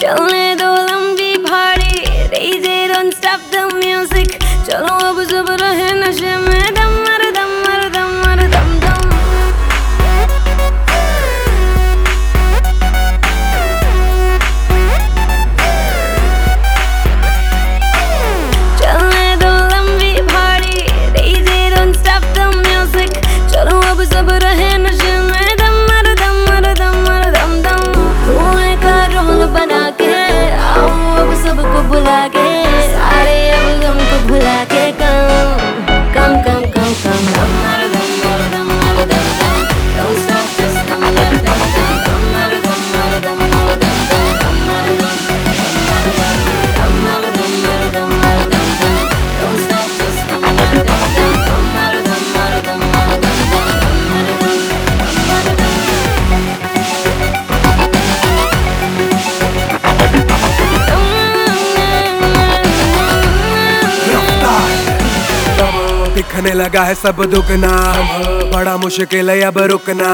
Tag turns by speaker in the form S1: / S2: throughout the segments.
S1: चलने दो लंबी भाड़ी। DJ don't stop the music चलो, अब जब रहे नशे में
S2: दिखने लगा है सब दुगना। बड़ा मुश्किल है अब रुकना।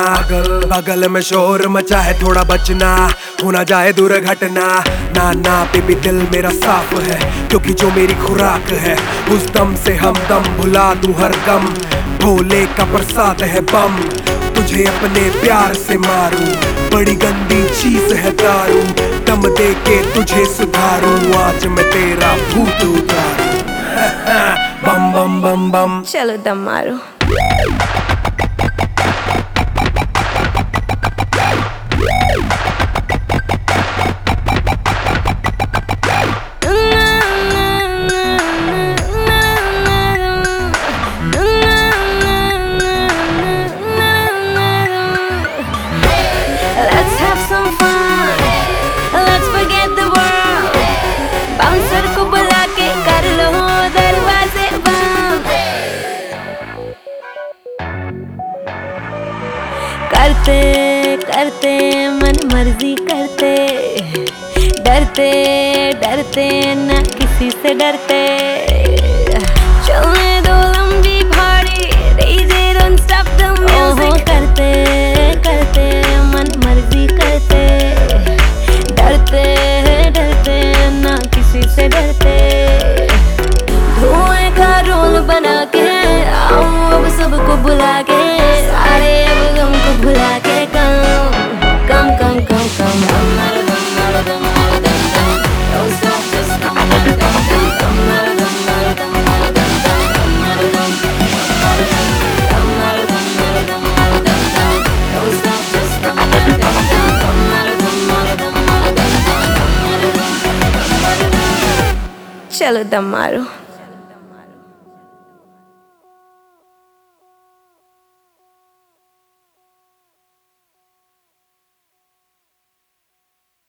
S2: बगल में शोर मचा है थोड़ा बचना। होना जाए दुर्घटना। ना ना बेबी, दिल मेरा साफ़ है। क्योंकि जो मेरी खुराक है, उस दम से हम दम भुला दूँ हर गम। भोले का प्रसाद है बम। तुझे अपने प्यार से मारू। बड़ी गंदी चीज़ है दारू। दम दे के तुझे सुधारू। आज मैं तेरा भूत उतारूं। बम बम बम बम
S1: चलो दम मारो करते करते मन मर्ज़ी करते। डरते डरते, न किसी से डरते। लंबी करते करते, मन मर्ज़ी करते। डरते डरते, न किसी से डरते। धुएँ का बना के आओ अब सबको बुला के। दम मर